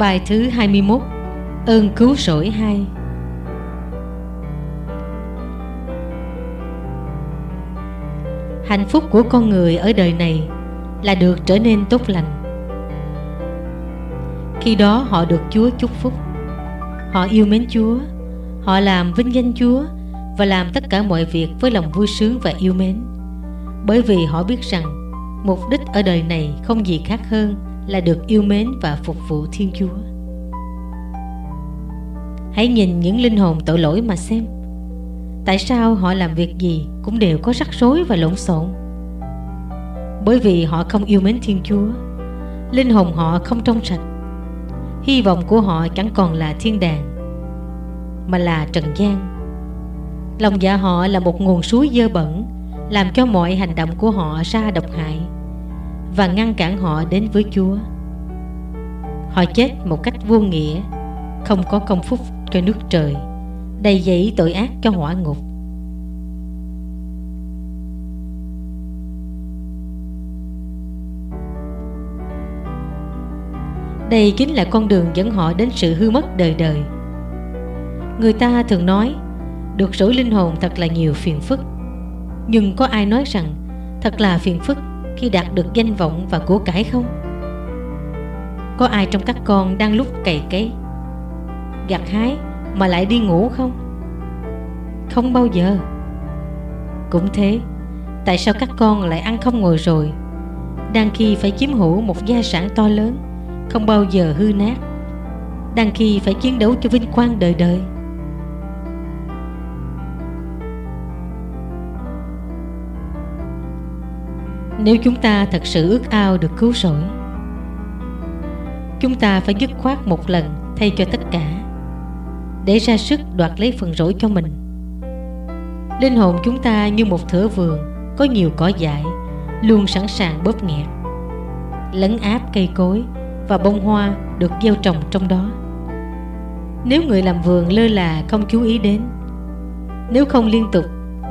Bài thứ 21 Ơn cứu rỗi 2 Hạnh phúc của con người ở đời này là được trở nên tốt lành. Khi đó họ được Chúa chúc phúc. Họ yêu mến Chúa, Họ làm vinh danh Chúa Và làm tất cả mọi việc với lòng vui sướng và yêu mến. Bởi vì họ biết rằng Mục đích ở đời này không gì khác hơn là được yêu mến và phục vụ Thiên Chúa. Hãy nhìn những linh hồn tội lỗi mà xem. Tại sao họ làm việc gì cũng đều có rắc rối và lộn xộn? Bởi vì họ không yêu mến Thiên Chúa, Linh hồn họ không trong sạch. Hy vọng của họ chẳng còn là thiên đàng, Mà là trần gian. Lòng dạ họ là một nguồn suối dơ bẩn, Làm cho mọi hành động của họ ra độc hại. Và ngăn cản họ đến với Chúa. Họ chết một cách vô nghĩa, Không có công phúc cho nước trời, Đầy dẫy tội ác cho hỏa ngục. Đây chính là con đường dẫn họ đến sự hư mất đời đời. Người ta thường nói, Được rỗi linh hồn thật là nhiều phiền phức. Nhưng có ai nói rằng, Thật là phiền phức khi đạt được danh vọng và của cải không? Có ai trong các con đang lúc cày cấy, Gặt hái mà lại đi ngủ không? Không bao giờ Cũng thế, Tại sao các con lại ăn không ngồi rồi Đang khi phải chiếm hữu một gia sản to lớn, không bao giờ hư nát đang khi phải chiến đấu cho vinh quang đời đời nếu chúng ta thật sự ước ao được cứu rỗi, chúng ta phải dứt khoát một lần thay cho tất cả, để ra sức đoạt lấy phần rỗi cho mình. Linh hồn chúng ta như một thửa vườn, có nhiều cỏ dại, luôn sẵn sàng bóp nghẹt, lấn áp cây cối và bông hoa được gieo trồng trong đó. Nếu người làm vườn lơ là không chú ý đến, nếu không liên tục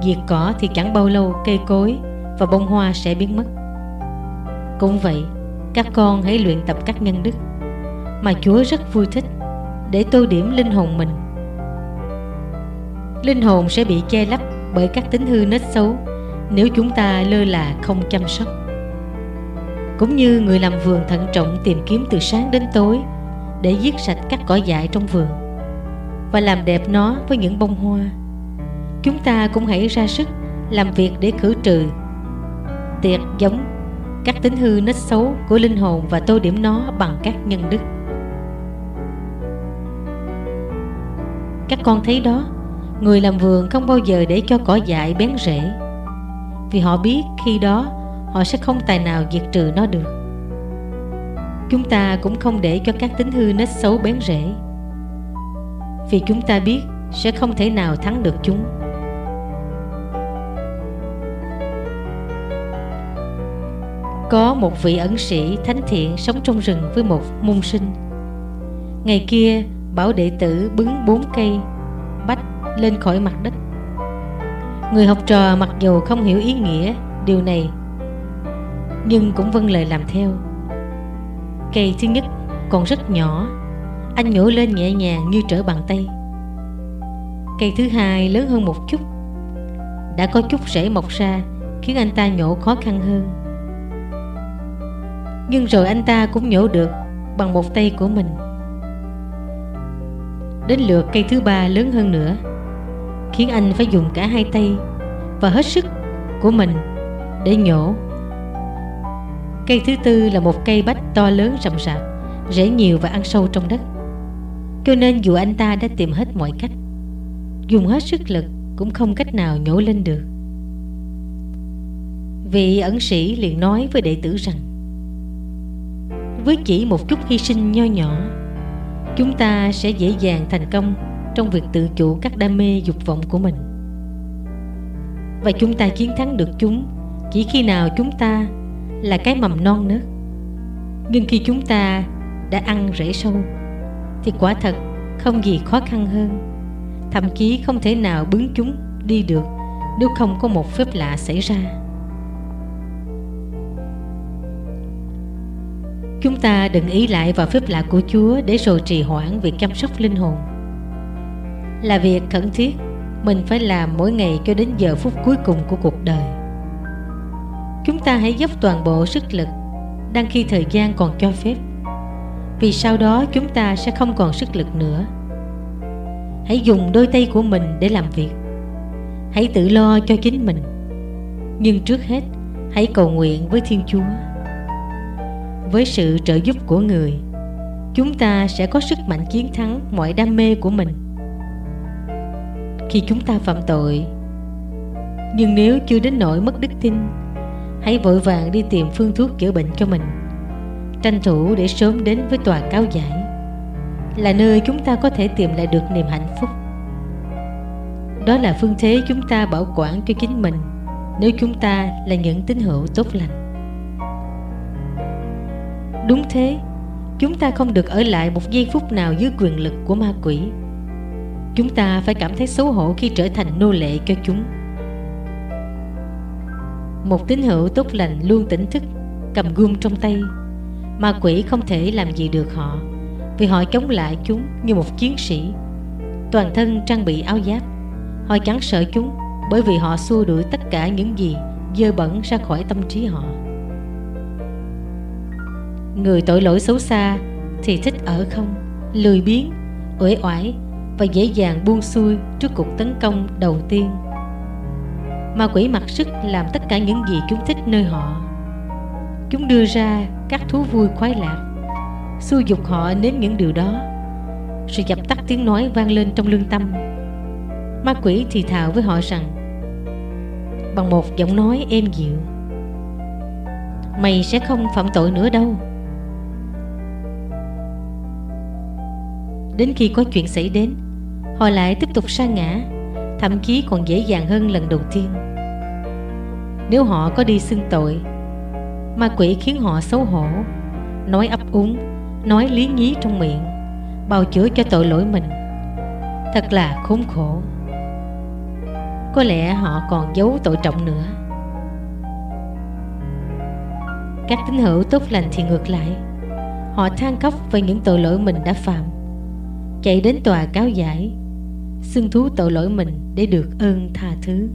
diệt cỏ thì chẳng bao lâu cây cối và bông hoa sẽ biến mất. Cũng vậy, các con hãy luyện tập các nhân đức mà chúa rất vui thích để tô điểm linh hồn mình. Linh hồn sẽ bị che lấp bởi các tính hư nết xấu nếu chúng ta lơ là không chăm sóc. Cũng như người làm vườn thận trọng tìm kiếm từ sáng đến tối để giết sạch các cỏ dại trong vườn và làm đẹp nó với những bông hoa, chúng ta cũng hãy ra sức làm việc để khử trừ tiệt giống. Các tính hư nết xấu của linh hồn và tô điểm nó bằng các nhân đức. Các con thấy đó, người làm vườn không bao giờ để cho cỏ dại bén rễ. Vì họ biết khi đó, họ sẽ không tài nào diệt trừ nó được. Chúng ta cũng không để cho các tính hư nết xấu bén rễ. Vì chúng ta biết sẽ không thể nào thắng được chúng. Có một vị ẩn sĩ thánh thiện sống trong rừng với một môn sinh. Ngày kia, bảo đệ tử bứng bốn cây, bách lên khỏi mặt đất. Người học trò mặc dù không hiểu ý nghĩa điều này, nhưng cũng vâng lời làm theo. Cây thứ nhất còn rất nhỏ, anh nhổ lên nhẹ nhàng như trở bàn tay. Cây thứ hai lớn hơn một chút, đã có chút rễ mọc ra, khiến anh ta nhổ khó khăn hơn nhưng rồi anh ta cũng nhổ được bằng một tay của mình đến lượt cây thứ ba lớn hơn nữa khiến anh phải dùng cả hai tay và hết sức của mình để nhổ Cây thứ tư là một cây bách to lớn rậm rạp, rễ nhiều và ăn sâu trong đất. Cho nên dù anh ta đã tìm hết mọi cách, dùng hết sức lực cũng không cách nào nhổ lên được. Vị ẩn sĩ liền nói với đệ tử rằng với chỉ một chút hy sinh nho nhỏ. Chúng ta sẽ dễ dàng thành công Trong việc tự chủ các đam mê dục vọng của mình. Và chúng ta chiến thắng được chúng Chỉ khi nào chúng ta là cái mầm non nữa. Nhưng khi chúng ta đã ăn rễ sâu, thì quả thật không gì khó khăn hơn. Thậm chí không thể nào bứng chúng đi được nếu không có một phép lạ xảy ra. Chúng ta đừng ý lại vào phép lạ của Chúa để rồi trì hoãn việc chăm sóc linh hồn. Là việc khẩn thiết, mình phải làm mỗi ngày cho đến giờ phút cuối cùng của cuộc đời. Chúng ta hãy dốc toàn bộ sức lực đang khi thời gian còn cho phép. Vì sau đó chúng ta sẽ không còn sức lực nữa. Hãy dùng đôi tay của mình để làm việc. Hãy tự lo cho chính mình. Nhưng trước hết, hãy cầu nguyện với Thiên Chúa với sự trợ giúp của người, chúng ta sẽ có sức mạnh chiến thắng mọi đam mê của mình. Khi chúng ta phạm tội, nhưng nếu chưa đến nỗi mất đức tin, hãy vội vàng đi tìm phương thuốc chữa bệnh cho mình. Tranh thủ để sớm đến với tòa cáo giải là nơi chúng ta có thể tìm lại được niềm hạnh phúc. Đó là phương thế chúng ta bảo quản cho chính mình nếu chúng ta là những tín hữu tốt lành. Đúng thế, chúng ta không được ở lại một giây phút nào dưới quyền lực của ma quỷ. Chúng ta phải cảm thấy xấu hổ khi trở thành nô lệ cho chúng. Một tín hữu tốt lành luôn tỉnh thức, cầm gươm trong tay. Ma quỷ không thể làm gì được họ, vì họ chống lại chúng như một chiến sĩ. Toàn thân trang bị áo giáp, họ chẳng sợ chúng bởi vì họ xua đuổi tất cả những gì dơ bẩn ra khỏi tâm trí họ. Người tội lỗi xấu xa thì thích ở không, lười biếng, uể oải và dễ dàng buông xuôi trước cuộc tấn công đầu tiên. Ma quỷ mặc sức làm tất cả những gì chúng thích nơi họ. Chúng đưa ra các thú vui khoái lạc, xui dục họ nếm những điều đó, sự dập tắt tiếng nói vang lên trong lương tâm. Ma quỷ thì thào với họ rằng bằng một giọng nói êm dịu mày sẽ không phạm tội nữa đâu Đến khi có chuyện xảy đến. Họ lại tiếp tục sa ngã, Thậm chí còn dễ dàng hơn lần đầu tiên. Nếu họ có đi xưng tội, Ma quỷ khiến họ xấu hổ, Nói ấp úng, Nói lý nhí trong miệng, Bào chữa cho tội lỗi mình, Thật là khốn khổ. Có lẽ họ còn giấu tội trọng nữa. Các tín hữu tốt lành thì ngược lại. Họ than khóc về những tội lỗi mình đã phạm chạy đến tòa cáo giải, xưng thú tội lỗi mình để được ơn tha thứ.